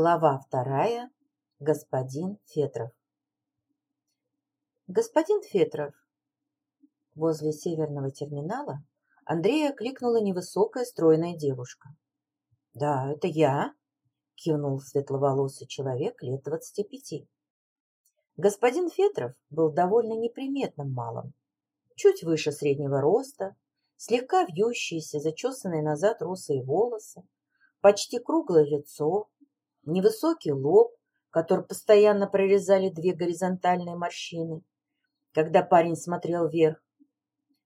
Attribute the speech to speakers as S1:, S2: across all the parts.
S1: Глава вторая. Господин Фетров. Господин Фетров. Возле северного терминала Андрея кликнула невысокая стройная девушка. «Да, это я», — кивнул светловолосый человек лет двадцати пяти. Господин Фетров был довольно неприметным малым, чуть выше среднего роста, слегка вьющиеся, зачесанные назад русые волосы, почти круглое лицо, невысокий лоб, который постоянно прорезали две горизонтальные морщины. Когда парень смотрел вверх,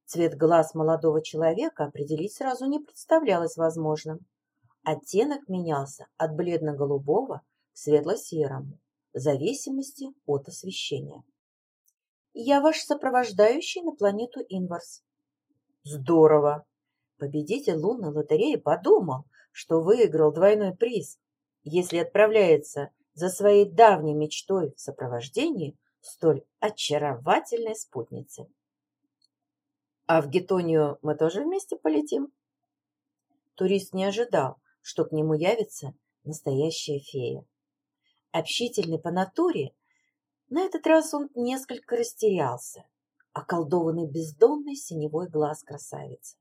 S1: цвет глаз молодого человека определить сразу не представлялось возможным. Оттенок менялся от бледно-голубого к светло-серому, в зависимости от освещения. «Я ваш сопровождающий на планету Инварс». «Здорово!» Победитель лунной лотереи подумал, что выиграл двойной приз если отправляется за своей давней мечтой в сопровождении столь очаровательной спутницы. А в Гетонию мы тоже вместе полетим? Турист не ожидал, что к нему явится настоящая фея. Общительный по натуре, на этот раз он несколько растерялся, околдованный бездонный синевой глаз красавицы.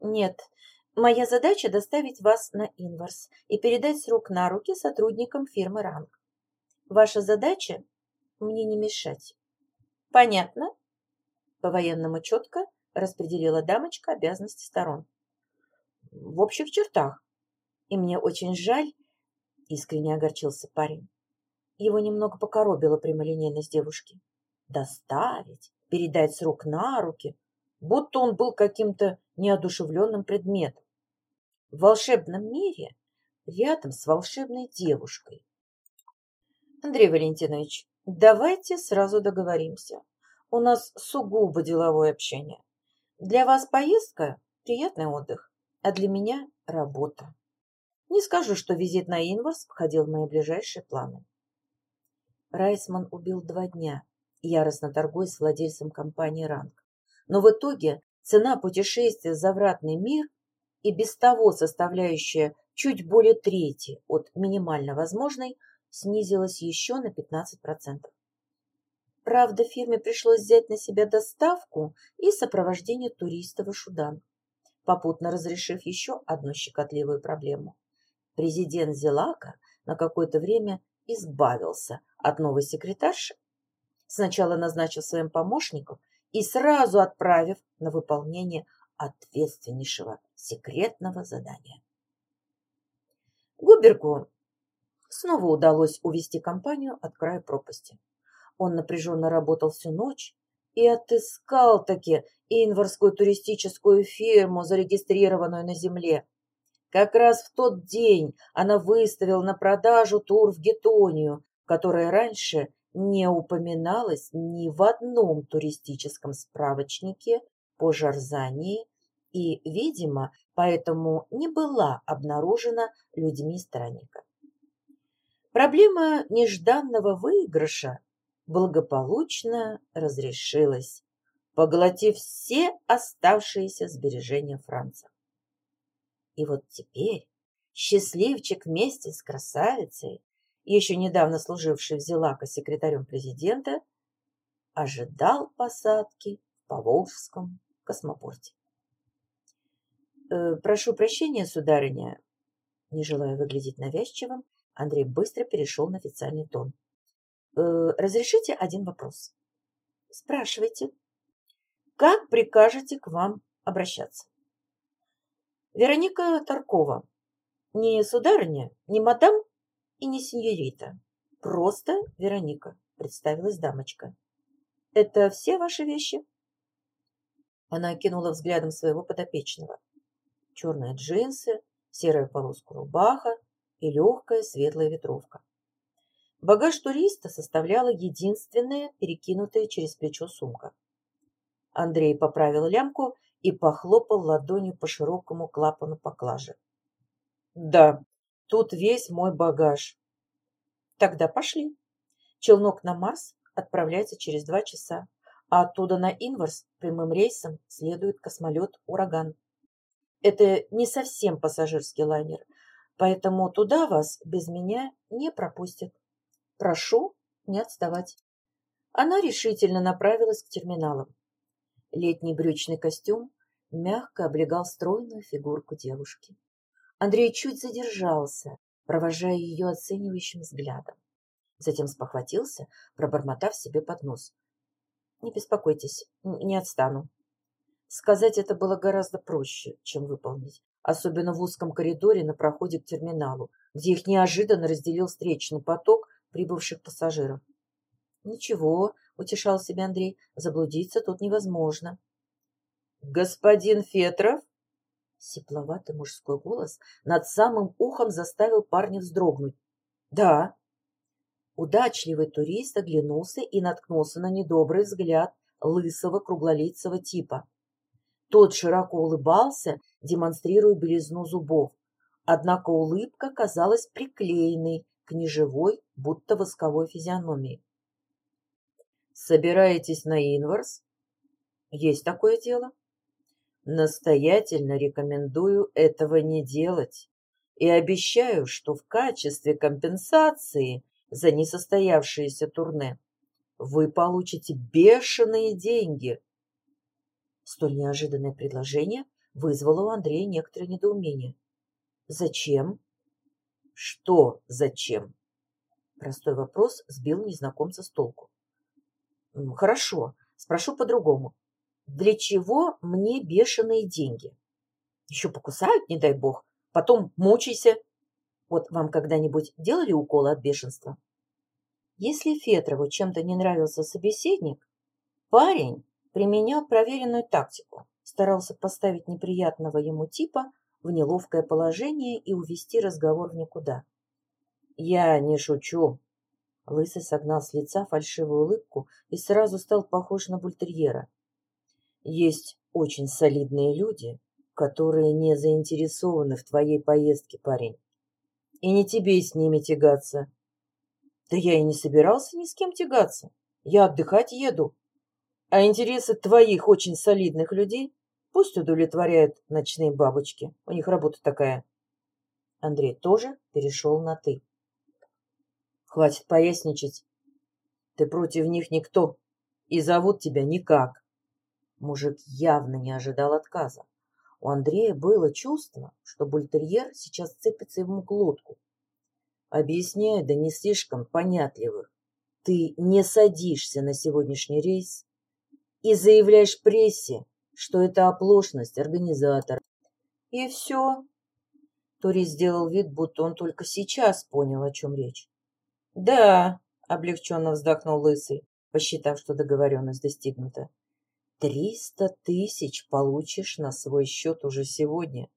S1: Нет, Моя задача доставить вас на Инварс и передать с рук на руки сотрудникам фирмы Ранг. Ваша задача – мне не мешать. Понятно? По-военному четко распределила дамочка обязанности сторон. В общих чертах. И мне очень жаль, искренне огорчился парень. Его немного покоробила прямолинейность девушки. Доставить, передать с рук на руки, будто он был каким-то неодушевленным предметом в волшебном мире рядом с волшебной девушкой. Андрей Валентинович, давайте сразу договоримся. У нас сугубо деловое общение. Для вас поездка – приятный отдых, а для меня – работа. Не скажу, что визит на Инварс входил в мои ближайшие планы. Райсман убил два дня, яростно торгуясь с владельцем компании «Ранг». Но в итоге цена путешествия в завратный мир и без того составляющая чуть более трети от минимально возможной, снизилась еще на 15%. Правда, фирме пришлось взять на себя доставку и сопровождение туристов в Шудан, попутно разрешив еще одну щекотливую проблему. Президент Зелака на какое-то время избавился от новой секретарши, сначала назначив своим помощником и сразу отправив на выполнение ответственнейшего секретного задания. Губерку снова удалось увести компанию от края пропасти. Он напряженно работал всю ночь и отыскал таки инварскую туристическую фирму, зарегистрированную на земле. Как раз в тот день она выставила на продажу тур в Гетонию, которая раньше не упоминалась ни в одном туристическом справочнике по Жарзании и, видимо, поэтому не была обнаружена людьми странника. Проблема нежданного выигрыша благополучно разрешилась, поглотив все оставшиеся сбережения Франца. И вот теперь счастливчик вместе с красавицей, еще недавно служивший в Зелако секретарем президента, ожидал посадки в Поволжском космопорте. Э, «Прошу прощения, сударыня». Не желая выглядеть навязчивым, Андрей быстро перешел на официальный тон. «Э, «Разрешите один вопрос?» «Спрашивайте». «Как прикажете к вам обращаться?» «Вероника Таркова. Не сударыня, не мадам и не сеньорита. Просто Вероника», — представилась дамочка. «Это все ваши вещи?» Она окинула взглядом своего подопечного черные джинсы, серая полоска рубаха и легкая светлая ветровка. Багаж туриста составляла единственная перекинутая через плечо сумка. Андрей поправил лямку и похлопал ладонью по широкому клапану поклажи. «Да, тут весь мой багаж». «Тогда пошли. Челнок на Марс отправляется через два часа, а оттуда на Инварс прямым рейсом следует космолет «Ураган». Это не совсем пассажирский лайнер. поэтому туда вас без меня не пропустят. Прошу не отставать. Она решительно направилась к терминалам. Летний брючный костюм мягко облегал стройную фигурку девушки. Андрей чуть задержался, провожая ее оценивающим взглядом. Затем спохватился, пробормотав себе под нос. «Не беспокойтесь, не отстану». Сказать это было гораздо проще, чем выполнить, особенно в узком коридоре на проходе к терминалу, где их неожиданно разделил встречный поток прибывших пассажиров. «Ничего», — утешал себя Андрей, — «заблудиться тут невозможно». «Господин Фетров?» Сепловатый мужской голос над самым ухом заставил парня вздрогнуть. «Да». Удачливый турист оглянулся и наткнулся на недобрый взгляд лысого круглолицего типа. Тот широко улыбался, демонстрируя белизну зубов. Однако улыбка казалась приклеенной к неживой, будто восковой физиономии. «Собираетесь на Инварс?» «Есть такое дело?» «Настоятельно рекомендую этого не делать и обещаю, что в качестве компенсации за несостоявшееся турне вы получите бешеные деньги». Столь неожиданное предложение вызвало у Андрея некоторое недоумение. «Зачем?» «Что зачем?» Простой вопрос сбил незнакомца с толку. «Хорошо, спрошу по-другому. Для чего мне бешеные деньги? Еще покусают, не дай бог, потом мучайся. Вот вам когда-нибудь делали уколы от бешенства?» Если Фетрову чем-то не нравился собеседник, парень применял проверенную тактику, старался поставить неприятного ему типа в неловкое положение и увести разговор в никуда. «Я не шучу». Лысый согнал с лица фальшивую улыбку и сразу стал похож на бультерьера. «Есть очень солидные люди, которые не заинтересованы в твоей поездке, парень. И не тебе с ними тягаться». «Да я и не собирался ни с кем тягаться. Я отдыхать еду. А интересы твоих очень солидных людей Пусть удовлетворяют ночные бабочки. У них работа такая. Андрей тоже перешел на «ты». Хватит поясничать. Ты против них никто. И зовут тебя никак. Мужик явно не ожидал отказа. У Андрея было чувство, что бультерьер сейчас цепится ему к лодку. Объясняю, да не слишком понятливых. Ты не садишься на сегодняшний рейс и заявляешь прессе, что это оплошность организатора. И все. Турист сделал вид, будто он только сейчас понял, о чем речь. Да, облегченно вздохнул Лысый, посчитав, что договоренность достигнута. Триста тысяч получишь на свой счет уже сегодня.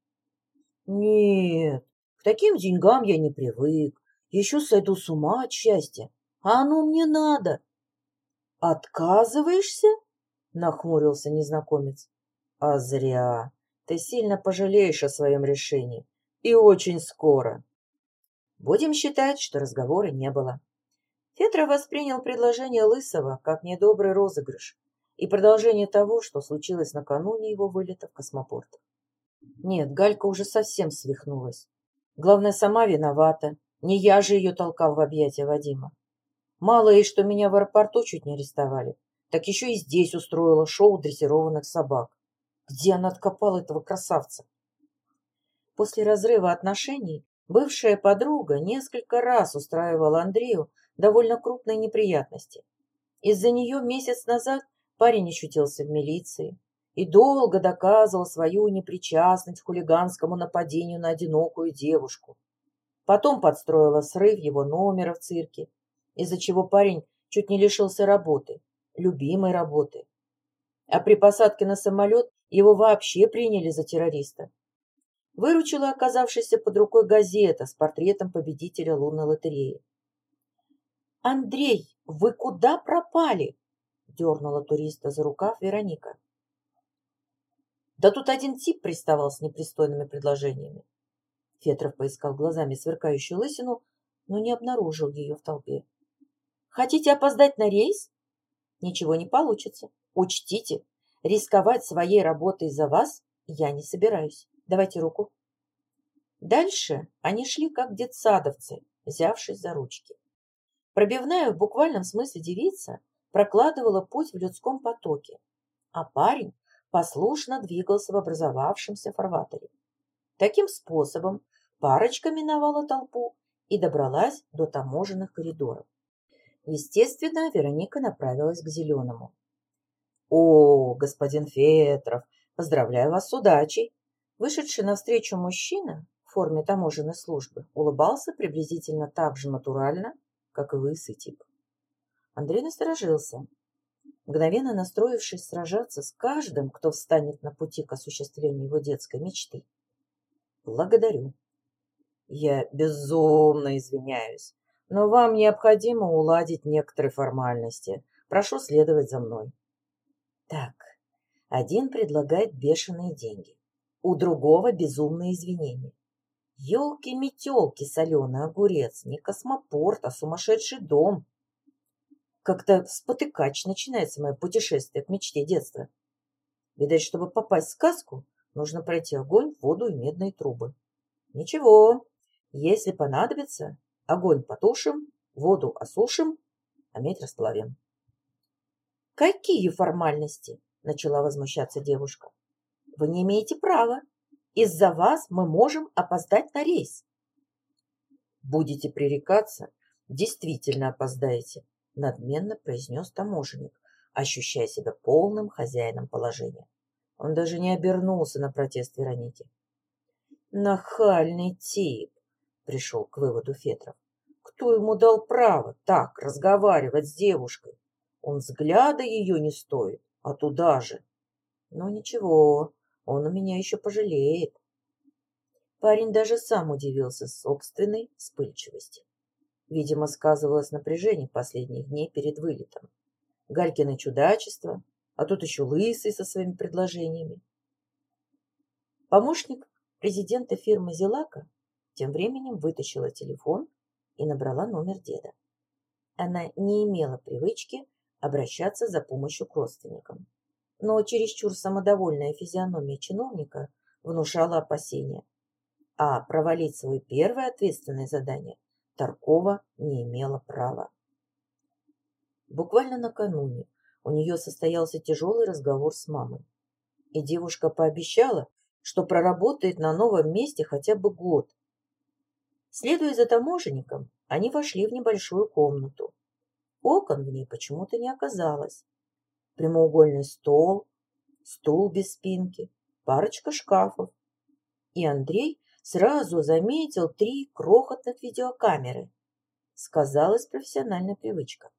S1: Нет, к таким деньгам я не привык. Еще сойду с ума от счастья. А оно мне надо. Отказываешься? Нахмурился незнакомец. А зря. Ты сильно пожалеешь о своем решении. И очень скоро. Будем считать, что разговора не было. Фетров воспринял предложение Лысого как недобрый розыгрыш и продолжение того, что случилось накануне его вылета в космопорт. Нет, Галька уже совсем свихнулась. Главное, сама виновата. Не я же ее толкал в объятия Вадима. Мало и что меня в аэропорту чуть не арестовали, так еще и здесь устроила шоу дрессированных собак. Где она откопала этого красавца? После разрыва отношений бывшая подруга несколько раз устраивала Андрею довольно крупные неприятности. Из-за нее месяц назад парень ощутился в милиции и долго доказывал свою непричастность к хулиганскому нападению на одинокую девушку. Потом подстроила срыв его номера в цирке, из-за чего парень чуть не лишился работы, любимой работы. А при посадке на самолет его вообще приняли за террориста. Выручила оказавшаяся под рукой газета с портретом победителя лунной лотереи. «Андрей, вы куда пропали?» – дернула туриста за рукав Вероника. «Да тут один тип приставал с непристойными предложениями». Фетров поискал глазами сверкающую лысину, но не обнаружил ее в толпе. «Хотите опоздать на рейс? Ничего не получится. Учтите, Рисковать своей работой за вас я не собираюсь. Давайте руку. Дальше они шли как детсадовцы, взявшись за ручки. Пробивная в буквальном смысле девица прокладывала путь в людском потоке, а парень послушно двигался в образовавшемся фарватере. Таким способом парочка миновала толпу и добралась до таможенных коридоров. Естественно, Вероника направилась к зеленому. «О, господин Фетров, поздравляю вас с удачей!» Вышедший навстречу мужчина в форме таможенной службы улыбался приблизительно так же натурально, как и лысый тип. Андрей насторожился, мгновенно настроившись сражаться с каждым, кто встанет на пути к осуществлению его детской мечты. «Благодарю. Я безумно извиняюсь, но вам необходимо уладить некоторые формальности. Прошу следовать за мной». Так, один предлагает бешеные деньги, у другого безумные извинения. Ёлки-метёлки, соленый огурец, не космопорт, а сумасшедший дом. Как-то спотыкач начинается мое путешествие к мечте детства. Видать, чтобы попасть в сказку, нужно пройти огонь, воду и медные трубы. Ничего, если понадобится, огонь потушим, воду осушим, а медь расплавим. Какие формальности? Начала возмущаться девушка. Вы не имеете права. Из-за вас мы можем опоздать на рейс. Будете пререкаться, действительно опоздаете, надменно произнес таможенник, ощущая себя полным хозяином положения. Он даже не обернулся на протест Вероники. Нахальный тип, пришел к выводу Фетров. Кто ему дал право так разговаривать с девушкой? Он взгляда ее не стоит, а туда же. Но ничего, он у меня еще пожалеет. Парень даже сам удивился собственной вспыльчивости. Видимо, сказывалось напряжение последних дней перед вылетом. Галькины чудачество, а тут еще лысый со своими предложениями. Помощник президента фирмы «Зелака» тем временем вытащила телефон и набрала номер деда. Она не имела привычки обращаться за помощью к родственникам но чересчур самодовольная физиономия чиновника внушала опасения. А провалить свое первое ответственное задание Таркова не имела права. Буквально накануне у нее состоялся тяжелый разговор с мамой. И девушка пообещала, что проработает на новом месте хотя бы год. Следуя за таможенником, они вошли в небольшую комнату. Окон в ней почему-то не оказалось прямоугольный стол, стул без спинки, парочка шкафов. И Андрей сразу заметил три крохотных видеокамеры. Сказалась профессиональная привычка.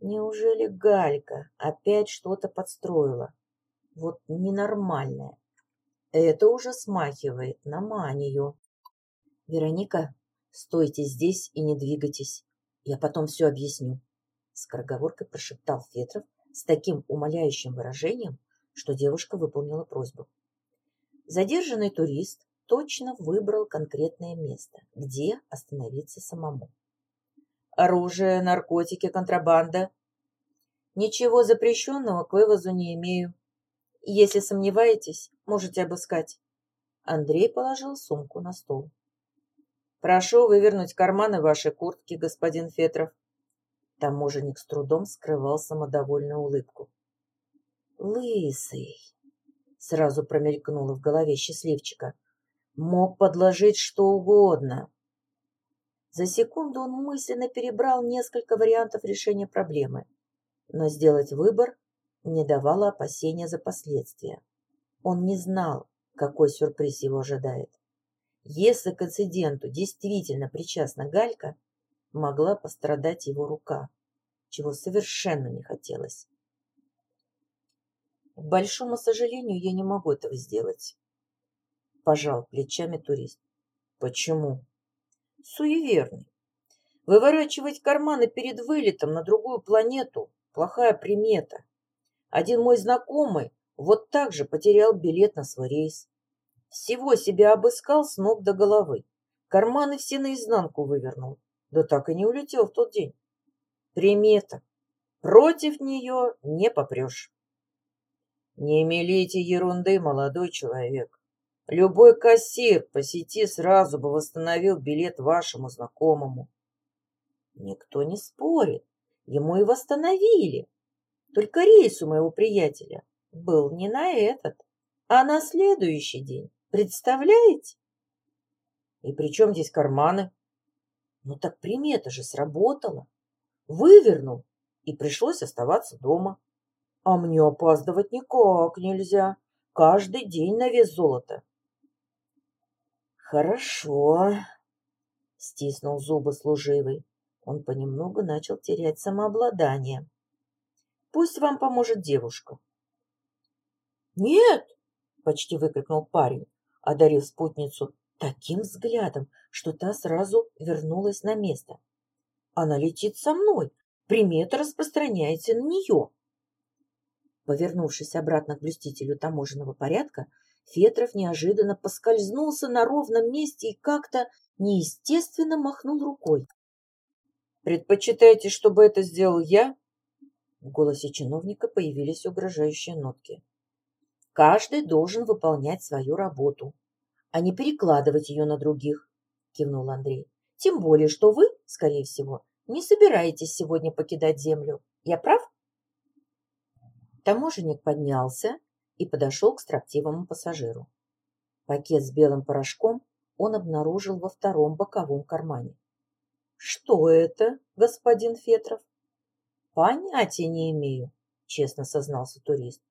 S1: Неужели Галька опять что-то подстроила? Вот ненормальное. Это уже смахивает на манию. Вероника, стойте здесь и не двигайтесь. Я потом все объясню. Скороговоркой прошептал Фетров, с таким умоляющим выражением, что девушка выполнила просьбу. Задержанный турист точно выбрал конкретное место, где остановиться самому. Оружие, наркотики, контрабанда. Ничего запрещенного к вывозу не имею. Если сомневаетесь, можете обыскать. Андрей положил сумку на стол. Прошу вывернуть карманы вашей куртки, господин Фетров. Таможенник с трудом скрывал самодовольную улыбку. «Лысый!» — сразу промелькнуло в голове счастливчика. «Мог подложить что угодно». За секунду он мысленно перебрал несколько вариантов решения проблемы, но сделать выбор не давало опасения за последствия. Он не знал, какой сюрприз его ожидает. Если к инциденту действительно причастна Галька, могла пострадать его рука, чего совершенно не хотелось. К большому сожалению, я не могу этого сделать. Пожал плечами турист. Почему? Суеверный. Выворачивать карманы перед вылетом на другую планету – плохая примета. Один мой знакомый вот так же потерял билет на свой рейс. Всего себя обыскал с ног до головы. Карманы все наизнанку вывернул. Да так и не улетел в тот день. Примета. Против нее не попрешь. Не мелите ерунды, молодой человек. Любой кассир по сети сразу бы восстановил билет вашему знакомому. Никто не спорит. Ему и восстановили. Только рейс у моего приятеля был не на этот, а на следующий день. Представляете? И при чем здесь карманы? Ну так примета же сработала. Вывернул, и пришлось оставаться дома. А мне опаздывать никак нельзя. Каждый день на вес золота. Хорошо, стиснул зубы служивый. Он понемногу начал терять самообладание. Пусть вам поможет девушка. Нет, почти выкрикнул парень, одарив спутницу таким взглядом, что та сразу вернулась на место. Она летит со мной, примета распространяется на нее. Повернувшись обратно к блюстителю таможенного порядка, Фетров неожиданно поскользнулся на ровном месте и как-то неестественно махнул рукой. «Предпочитаете, чтобы это сделал я?» В голосе чиновника появились угрожающие нотки. «Каждый должен выполнять свою работу, а не перекладывать ее на других», — кивнул Андрей. «Тем более, что вы, скорее всего, не собираетесь сегодня покидать землю. Я прав?» Таможенник поднялся и подошел к строптивому пассажиру. Пакет с белым порошком он обнаружил во втором боковом кармане. «Что это, господин Фетров?» «Понятия не имею», — честно сознался турист.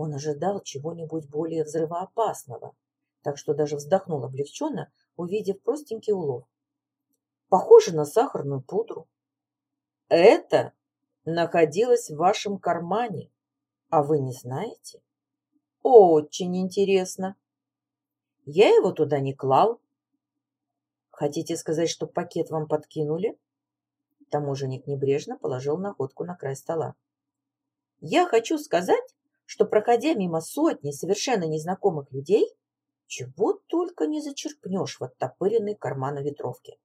S1: Он ожидал чего-нибудь более взрывоопасного, так что даже вздохнул облегченно, увидев простенький улов. «Похоже на сахарную пудру». «Это находилось в вашем кармане», а вы не знаете? Очень интересно. Я его туда не клал. Хотите сказать, что пакет вам подкинули? Таможенник небрежно положил находку на край стола. Я хочу сказать, что, проходя мимо сотни совершенно незнакомых людей, чего только не зачерпнешь в оттопыренный карман ветровки.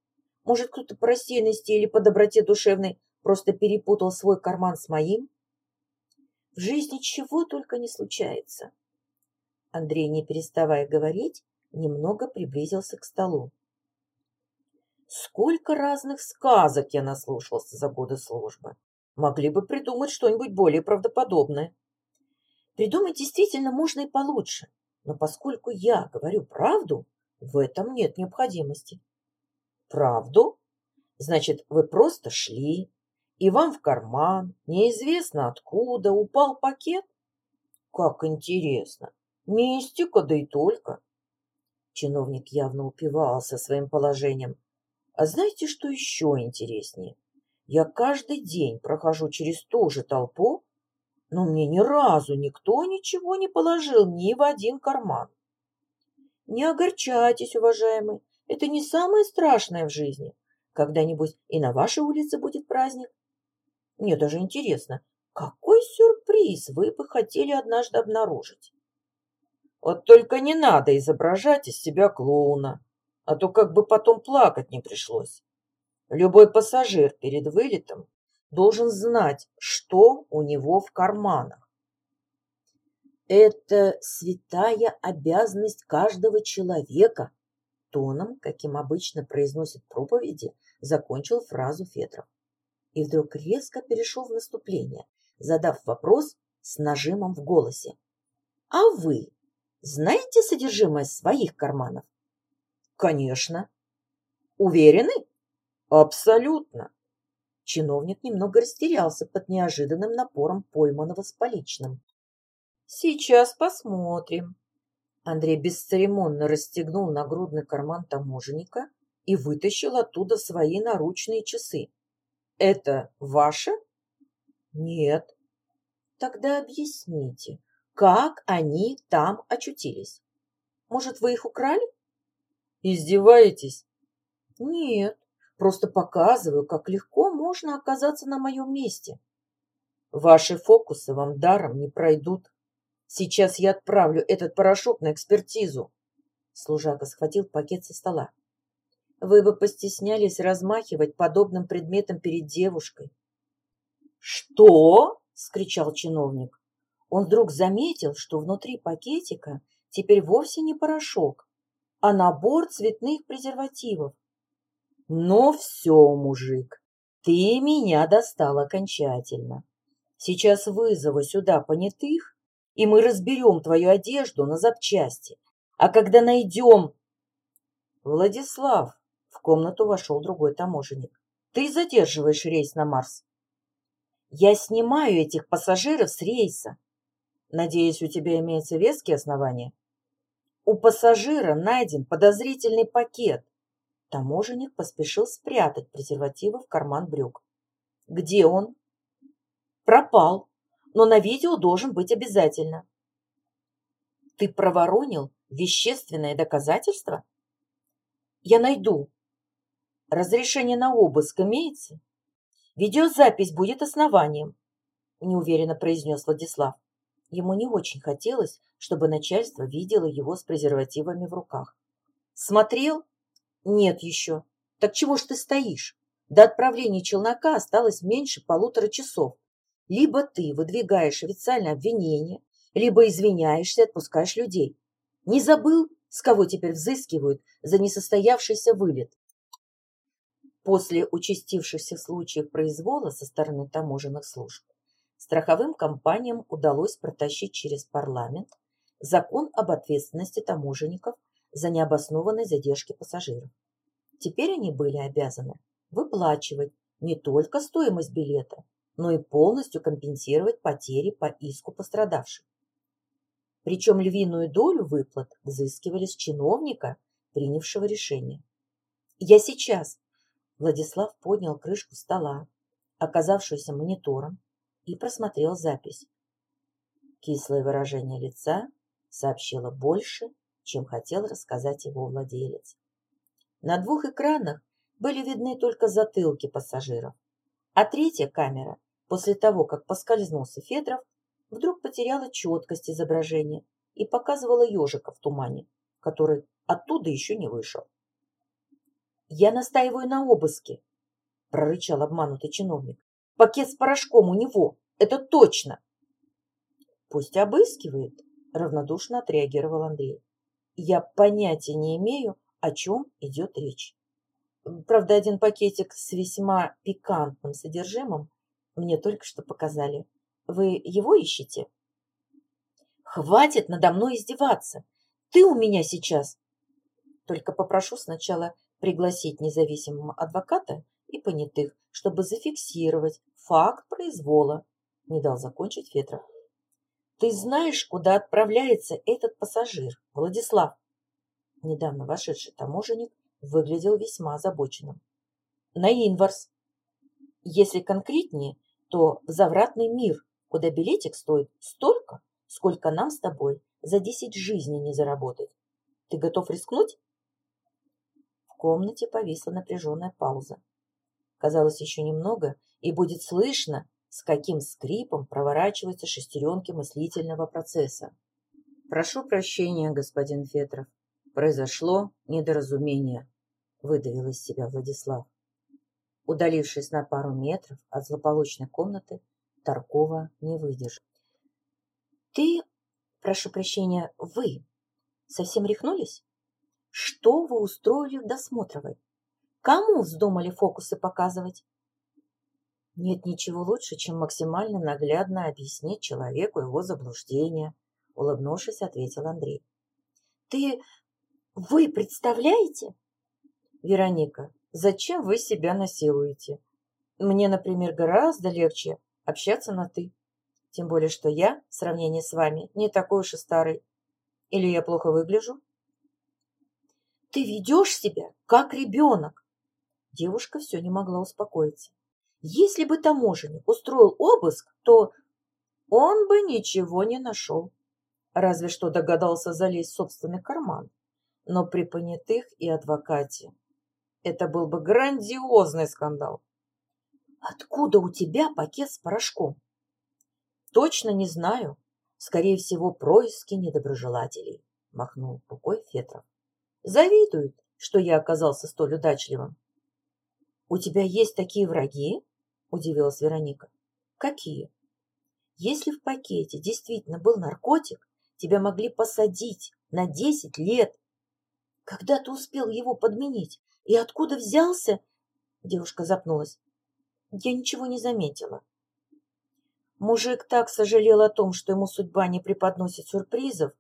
S1: Может, кто-то по рассеянности или по доброте душевной просто перепутал свой карман с моим? В жизни чего только не случается. Андрей, не переставая говорить, немного приблизился к столу. Сколько разных сказок я наслушался за годы службы. Могли бы придумать что-нибудь более правдоподобное. Придумать действительно можно и получше, но поскольку я говорю правду, в этом нет необходимости. Правду? Значит, вы просто шли, и вам в карман, неизвестно откуда, упал пакет? Как интересно. Мистика, да и только. Чиновник явно упивался своим положением. А знаете, что еще интереснее? Я каждый день прохожу через ту же толпу, но мне ни разу никто ничего не положил ни в один карман. Не огорчайтесь, уважаемый, это не самое страшное в жизни. Когда-нибудь и на вашей улице будет праздник, мне даже интересно, какой сюрприз вы бы хотели однажды обнаружить? Вот только не надо изображать из себя клоуна, а то как бы потом плакать не пришлось. Любой пассажир перед вылетом должен знать, что у него в карманах. Это святая обязанность каждого человека, тоном, каким обычно произносят проповеди, закончил фразу Фетров и вдруг резко перешел в наступление, задав вопрос с нажимом в голосе. «А вы знаете содержимое своих карманов?» «Конечно». «Уверены?» «Абсолютно». Чиновник немного растерялся под неожиданным напором пойманного с поличным. «Сейчас посмотрим». Андрей бесцеремонно расстегнул нагрудный карман таможенника и вытащил оттуда свои наручные часы. Это ваше? Нет. Тогда объясните, как они там очутились? Может, вы их украли? Издеваетесь? Нет, просто показываю, как легко можно оказаться на моем месте. Ваши фокусы вам даром не пройдут. Сейчас я отправлю этот порошок на экспертизу. Служака схватил пакет со стола. Вы бы постеснялись размахивать подобным предметом перед девушкой. «Что?» – скричал чиновник. Он вдруг заметил, что внутри пакетика теперь вовсе не порошок, а набор цветных презервативов. Но все, мужик, ты меня достал окончательно. Сейчас вызову сюда понятых, и мы разберем твою одежду на запчасти. А когда найдем... Владислав, в комнату вошел другой таможенник. Ты задерживаешь рейс на Марс. Я снимаю этих пассажиров с рейса. Надеюсь, у тебя имеются веские основания? У пассажира найден подозрительный пакет. Таможенник поспешил спрятать презервативы в карман брюк. Где он? Пропал, но на видео должен быть обязательно. Ты проворонил вещественное доказательство? Я найду. Разрешение на обыск имеется? Видеозапись будет основанием, неуверенно произнес Владислав. Ему не очень хотелось, чтобы начальство видело его с презервативами в руках. Смотрел? Нет еще. Так чего ж ты стоишь? До отправления челнока осталось меньше полутора часов. Либо ты выдвигаешь официальное обвинение, либо извиняешься и отпускаешь людей. Не забыл, с кого теперь взыскивают за несостоявшийся вылет? После участившихся случаев произвола со стороны таможенных служб страховым компаниям удалось протащить через парламент закон об ответственности таможенников за необоснованные задержки пассажиров. Теперь они были обязаны выплачивать не только стоимость билета, но и полностью компенсировать потери по иску пострадавших. Причем львиную долю выплат взыскивали с чиновника, принявшего решение. «Я сейчас!» Владислав поднял крышку стола, оказавшуюся монитором, и просмотрел запись. Кислое выражение лица сообщило больше, чем хотел рассказать его владелец. На двух экранах были видны только затылки пассажиров, а третья камера После того, как поскользнулся Федоров, вдруг потеряла четкость изображения и показывала ежика в тумане, который оттуда еще не вышел. «Я настаиваю на обыске», — прорычал обманутый чиновник. «Пакет с порошком у него, это точно!» «Пусть обыскивает», — равнодушно отреагировал Андрей. «Я понятия не имею, о чем идет речь. Правда, один пакетик с весьма пикантным содержимым мне только что показали. Вы его ищете? Хватит надо мной издеваться. Ты у меня сейчас. Только попрошу сначала пригласить независимого адвоката и понятых, чтобы зафиксировать факт произвола. Не дал закончить Федров. Ты знаешь, куда отправляется этот пассажир, Владислав? Недавно вошедший таможенник выглядел весьма озабоченным. На Инварс. Если конкретнее, то в завратный мир, куда билетик стоит столько, сколько нам с тобой за десять жизней не заработать. Ты готов рискнуть? В комнате повисла напряженная пауза. Казалось, еще немного, и будет слышно, с каким скрипом проворачиваются шестеренки мыслительного процесса. «Прошу прощения, господин Фетров. Произошло недоразумение», — выдавил из себя Владислав. Удалившись на пару метров от злополучной комнаты, Таркова не выдержал. «Ты, прошу прощения, вы совсем рехнулись? Что вы устроили в досмотровой? Кому вздумали фокусы показывать?» «Нет ничего лучше, чем максимально наглядно объяснить человеку его заблуждение», улыбнувшись, ответил Андрей. «Ты... вы представляете?» «Вероника, Зачем вы себя насилуете? Мне, например, гораздо легче общаться на «ты». Тем более, что я, в сравнении с вами, не такой уж и старый. Или я плохо выгляжу? Ты ведешь себя, как ребенок. Девушка все не могла успокоиться. Если бы таможенник устроил обыск, то он бы ничего не нашел. Разве что догадался залезть в собственный карман. Но при понятых и адвокате это был бы грандиозный скандал. Откуда у тебя пакет с порошком? Точно не знаю. Скорее всего, происки недоброжелателей, махнул рукой Фетров. Завидуют, что я оказался столь удачливым. У тебя есть такие враги? Удивилась Вероника. Какие? Если в пакете действительно был наркотик, тебя могли посадить На десять лет. Когда ты успел его подменить? И откуда взялся? Девушка запнулась. Я ничего не заметила. Мужик так сожалел о том, что ему судьба не преподносит сюрпризов,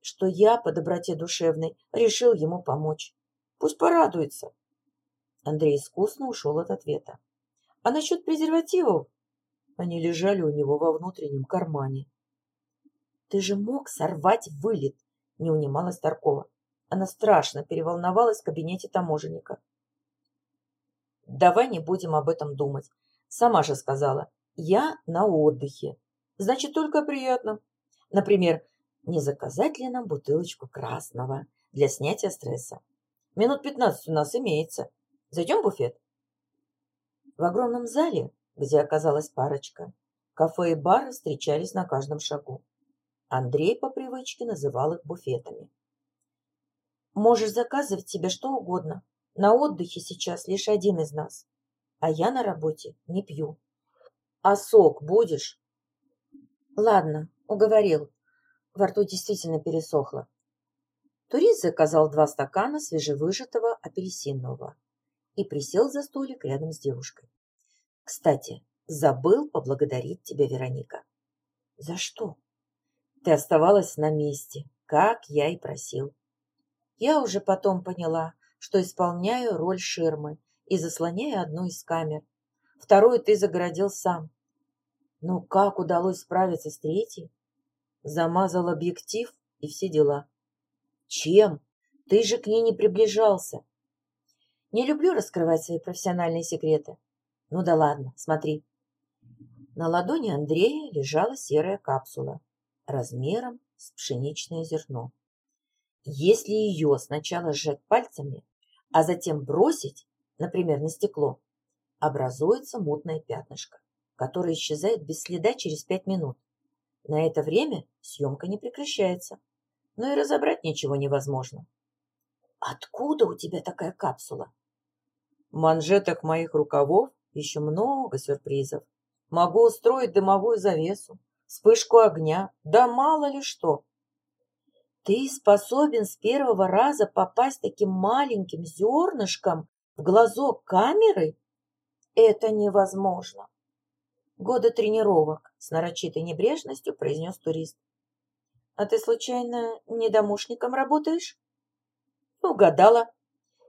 S1: что я, по доброте душевной, решил ему помочь. Пусть порадуется. Андрей искусно ушел от ответа. А насчет презервативов? Они лежали у него во внутреннем кармане. Ты же мог сорвать вылет, не унималась Таркова. Она страшно переволновалась в кабинете таможенника. Давай не будем об этом думать. Сама же сказала, я на отдыхе. Значит, только приятно. Например, не заказать ли нам бутылочку красного для снятия стресса? Минут пятнадцать у нас имеется. Зайдем в буфет? В огромном зале, где оказалась парочка, кафе и бары встречались на каждом шагу. Андрей по привычке называл их буфетами. Можешь заказывать себе что угодно. На отдыхе сейчас лишь один из нас. А я на работе не пью. А сок будешь? Ладно, уговорил. Во рту действительно пересохло. Турист заказал два стакана свежевыжатого апельсинового и присел за столик рядом с девушкой. Кстати, забыл поблагодарить тебя, Вероника. За что? Ты оставалась на месте, как я и просил. Я уже потом поняла, что исполняю роль ширмы и заслоняю одну из камер. Вторую ты загородил сам. Но как удалось справиться с третьей? Замазал объектив и все дела. Чем? Ты же к ней не приближался. Не люблю раскрывать свои профессиональные секреты. Ну да ладно, смотри. На ладони Андрея лежала серая капсула размером с пшеничное зерно. Если ее сначала сжать пальцами, а затем бросить, например, на стекло, образуется мутное пятнышко, которое исчезает без следа через пять минут. На это время съемка не прекращается, но и разобрать ничего невозможно. Откуда у тебя такая капсула? В манжетах моих рукавов еще много сюрпризов. Могу устроить дымовую завесу, вспышку огня, да мало ли что. Ты способен с первого раза попасть таким маленьким зернышком в глазок камеры? Это невозможно. Годы тренировок, с нарочитой небрежностью произнес турист. А ты случайно не домушником работаешь? Угадала.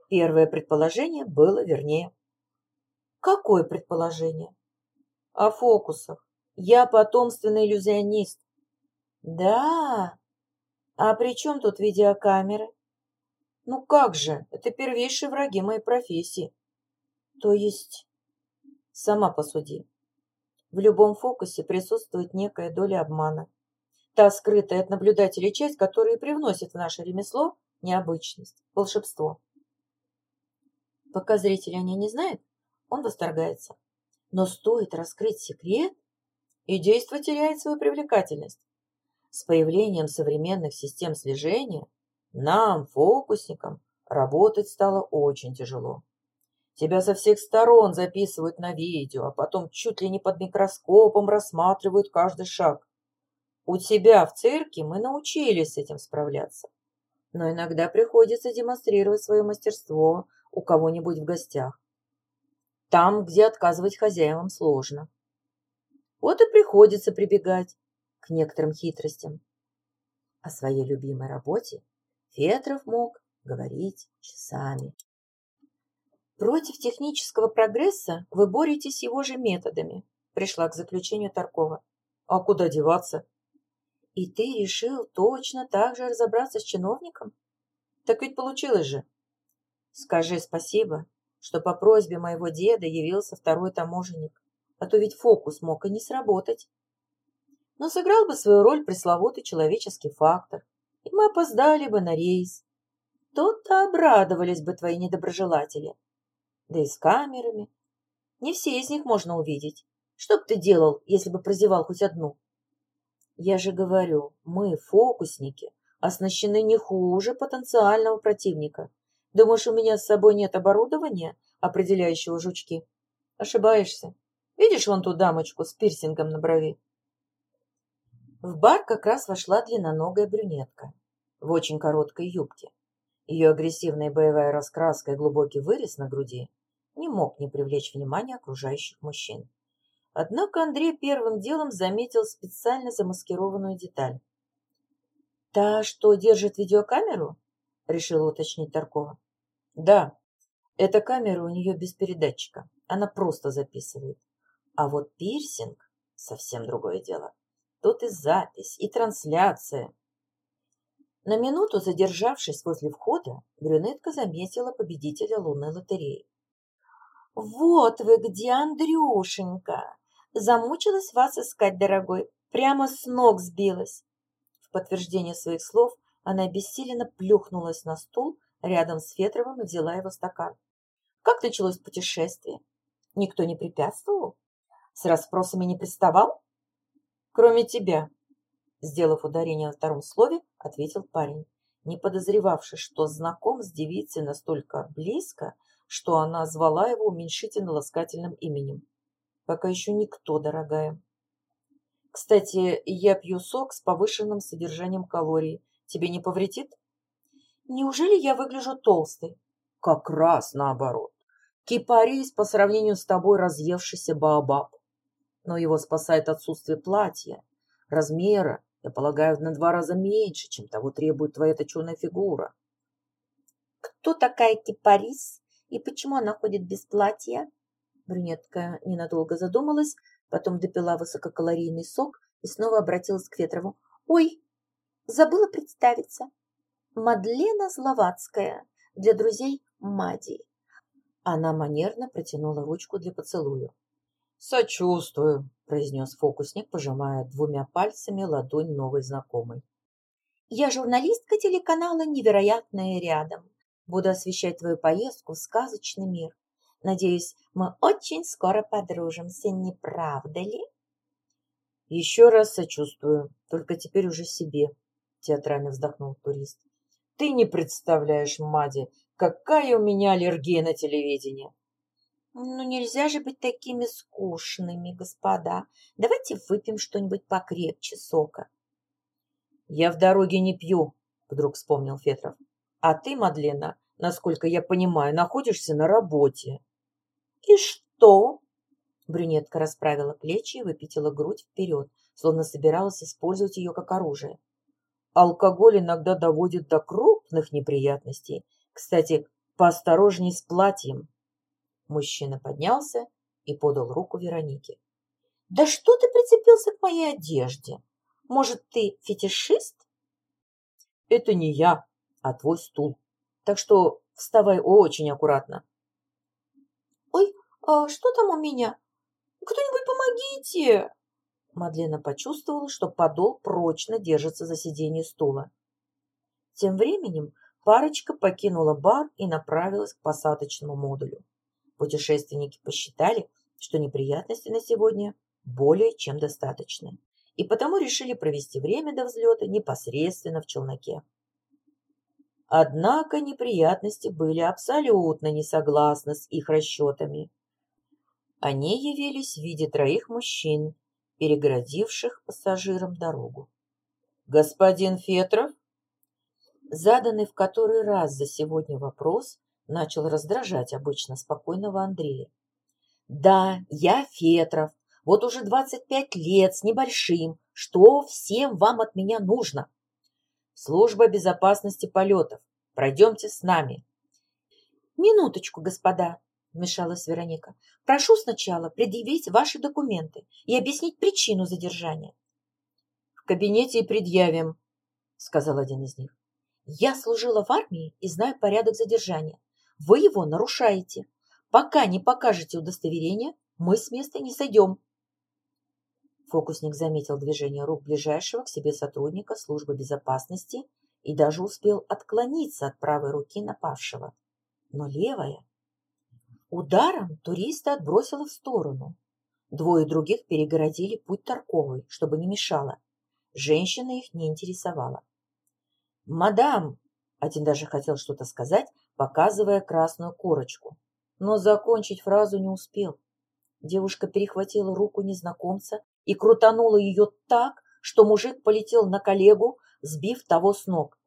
S1: Первое предположение было вернее. Какое предположение? О фокусах. Я потомственный иллюзионист. Да, а при чем тут видеокамеры? Ну как же, это первейшие враги моей профессии. То есть, сама посуди. В любом фокусе присутствует некая доля обмана. Та скрытая от наблюдателей часть, которая и привносит в наше ремесло необычность, волшебство. Пока зритель о ней не знает, он восторгается. Но стоит раскрыть секрет, и действо теряет свою привлекательность. С появлением современных систем слежения нам, фокусникам, работать стало очень тяжело. Тебя со всех сторон записывают на видео, а потом чуть ли не под микроскопом рассматривают каждый шаг. У тебя в цирке мы научились с этим справляться. Но иногда приходится демонстрировать свое мастерство у кого-нибудь в гостях. Там, где отказывать хозяевам сложно. Вот и приходится прибегать к некоторым хитростям. О своей любимой работе Ветров мог говорить часами. Против технического прогресса вы боретесь его же методами, пришла к заключению Таркова. А куда деваться? И ты решил точно так же разобраться с чиновником? Так ведь получилось же. Скажи спасибо, что по просьбе моего деда явился второй таможенник, а то ведь фокус мог и не сработать но сыграл бы свою роль пресловутый человеческий фактор, и мы опоздали бы на рейс. Тут-то обрадовались бы твои недоброжелатели. Да и с камерами. Не все из них можно увидеть. Что б ты делал, если бы прозевал хоть одну? Я же говорю, мы, фокусники, оснащены не хуже потенциального противника. Думаешь, у меня с собой нет оборудования, определяющего жучки? Ошибаешься. Видишь вон ту дамочку с пирсингом на брови? В бар как раз вошла длинноногая брюнетка. в очень короткой юбке. Ее агрессивная боевая раскраска и глубокий вырез на груди не мог не привлечь внимания окружающих мужчин. Однако Андрей первым делом заметил специально замаскированную деталь. «Та, что держит видеокамеру?» — решила уточнить Таркова. «Да, эта камера у нее без передатчика. Она просто записывает. А вот пирсинг — совсем другое дело. Тут и запись, и трансляция. На минуту задержавшись возле входа, брюнетка заметила победителя лунной лотереи. «Вот вы где, Андрюшенька! Замучилась вас искать, дорогой, прямо с ног сбилась!» В подтверждение своих слов она обессиленно плюхнулась на стул рядом с Фетровым и взяла его стакан. «Как началось путешествие? Никто не препятствовал? С расспросами не приставал?» «Кроме тебя», сделав ударение на втором слове, ответил парень, не подозревавший, что знаком с девицей настолько близко, что она звала его уменьшительно-ласкательным именем. Пока еще никто, дорогая. Кстати, я пью сок с повышенным содержанием калорий. Тебе не повредит? Неужели я выгляжу толстой? Как раз наоборот. Кипарис по сравнению с тобой разъевшийся баобаб. Но его спасает отсутствие платья, размера, я полагаю, на два раза меньше, чем того требует твоя точеная фигура. Кто такая Кипарис и почему она ходит без платья? Брюнетка ненадолго задумалась, потом допила высококалорийный сок и снова обратилась к Ветрову. «Ой, забыла представиться. Мадлена Зловацкая, для друзей Мади». Она манерно протянула ручку для поцелуя. «Сочувствую», — произнес фокусник, пожимая двумя пальцами ладонь новой знакомой. «Я журналистка телеканала «Невероятное рядом». Буду освещать твою поездку в сказочный мир. Надеюсь, мы очень скоро подружимся, не правда ли?» «Еще раз сочувствую, только теперь уже себе», — театрально вздохнул турист. «Ты не представляешь, Мади, какая у меня аллергия на телевидение. Ну, нельзя же быть такими скучными, господа. Давайте выпьем что-нибудь покрепче сока. Я в дороге не пью, вдруг вспомнил Фетров. А ты, Мадлена, насколько я понимаю, находишься на работе. И что? Брюнетка расправила плечи и выпятила грудь вперед, словно собиралась использовать ее как оружие. Алкоголь иногда доводит до крупных неприятностей. Кстати, поосторожней с платьем. Мужчина поднялся и подал руку Веронике. «Да что ты прицепился к моей одежде? Может, ты фетишист?» «Это не я, а твой стул. Так что вставай очень аккуратно». «Ой, а что там у меня? Кто-нибудь помогите!» Мадлена почувствовала, что подол прочно держится за сиденье стула. Тем временем парочка покинула бар и направилась к посадочному модулю. Путешественники посчитали, что неприятностей на сегодня более чем достаточно, и потому решили провести время до взлета непосредственно в челноке. Однако неприятности были абсолютно не согласны с их расчетами. Они явились в виде троих мужчин, перегородивших пассажирам дорогу. «Господин Фетров?» Заданный в который раз за сегодня вопрос начал раздражать обычно спокойного Андрея. «Да, я Фетров. Вот уже двадцать пять лет с небольшим. Что всем вам от меня нужно?» «Служба безопасности полетов. Пройдемте с нами». «Минуточку, господа», — вмешалась Вероника. «Прошу сначала предъявить ваши документы и объяснить причину задержания». «В кабинете и предъявим», — сказал один из них. «Я служила в армии и знаю порядок задержания. Вы его нарушаете. Пока не покажете удостоверение, мы с места не сойдем. Фокусник заметил движение рук ближайшего к себе сотрудника службы безопасности и даже успел отклониться от правой руки напавшего. Но левая... Ударом туриста отбросило в сторону. Двое других перегородили путь Тарковой, чтобы не мешало. Женщина их не интересовала. «Мадам!» — один даже хотел что-то сказать, показывая красную корочку. Но закончить фразу не успел. Девушка перехватила руку незнакомца и крутанула ее так, что мужик полетел на коллегу, сбив того с ног.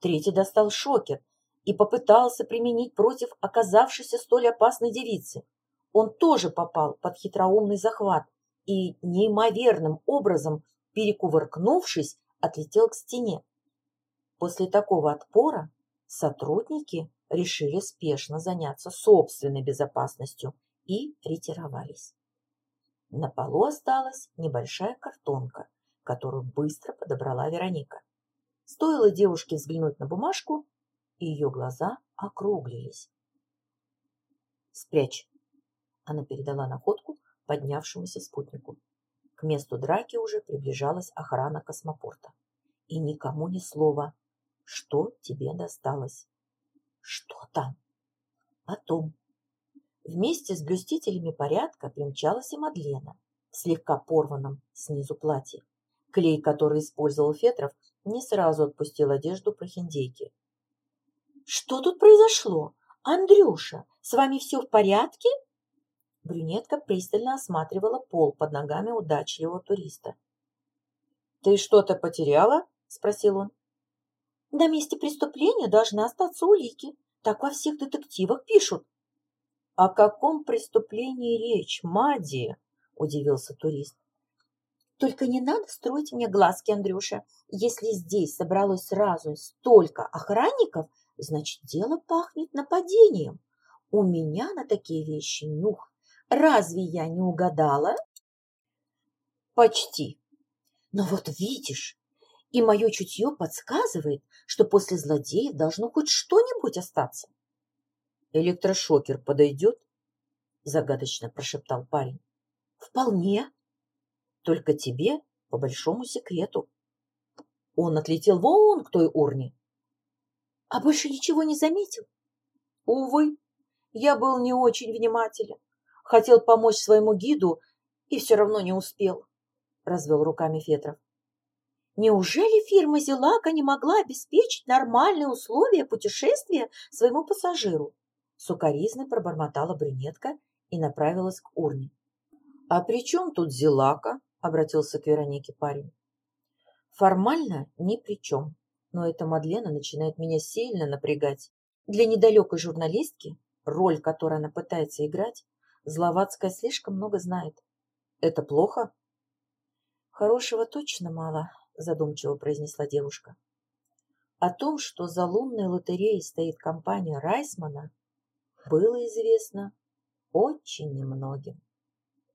S1: Третий достал шокер и попытался применить против оказавшейся столь опасной девицы. Он тоже попал под хитроумный захват и неимоверным образом, перекувыркнувшись, отлетел к стене. После такого отпора сотрудники решили спешно заняться собственной безопасностью и ретировались. На полу осталась небольшая картонка, которую быстро подобрала Вероника. Стоило девушке взглянуть на бумажку, и ее глаза округлились. «Спрячь!» – она передала находку поднявшемуся спутнику. К месту драки уже приближалась охрана космопорта. И никому ни слова, что тебе досталось. Что там? Потом. Вместе с блюстителями порядка примчалась и Мадлена в слегка порванном снизу платье. Клей, который использовал Фетров, не сразу отпустил одежду прохиндейки. «Что тут произошло? Андрюша, с вами все в порядке?» Брюнетка пристально осматривала пол под ногами удачливого туриста. «Ты что-то потеряла?» – спросил он. «На месте преступления должны остаться улики. Так во всех детективах пишут». «О каком преступлении речь, Мади?» – удивился турист. Только не надо строить мне глазки, Андрюша. Если здесь собралось сразу столько охранников, значит, дело пахнет нападением. У меня на такие вещи нюх. Разве я не угадала? Почти. Но вот видишь, и мое чутье подсказывает, что после злодеев должно хоть что-нибудь остаться. Электрошокер подойдет? Загадочно прошептал парень. Вполне. Только тебе по большому секрету. Он отлетел вон к той урне. А больше ничего не заметил? Увы, я был не очень внимателен. Хотел помочь своему гиду и все равно не успел, развел руками Фетров. Неужели фирма Зелака не могла обеспечить нормальные условия путешествия своему пассажиру? Сукаризно пробормотала брюнетка и направилась к урне. — А при чем тут Зелака? обратился к Веронике парень. Формально ни при чем, но эта Мадлена начинает меня сильно напрягать. Для недалекой журналистки, роль которой она пытается играть, Зловацкая слишком много знает. Это плохо? Хорошего точно мало, задумчиво произнесла девушка. О том, что за лунной лотереей стоит компания Райсмана, было известно очень немногим.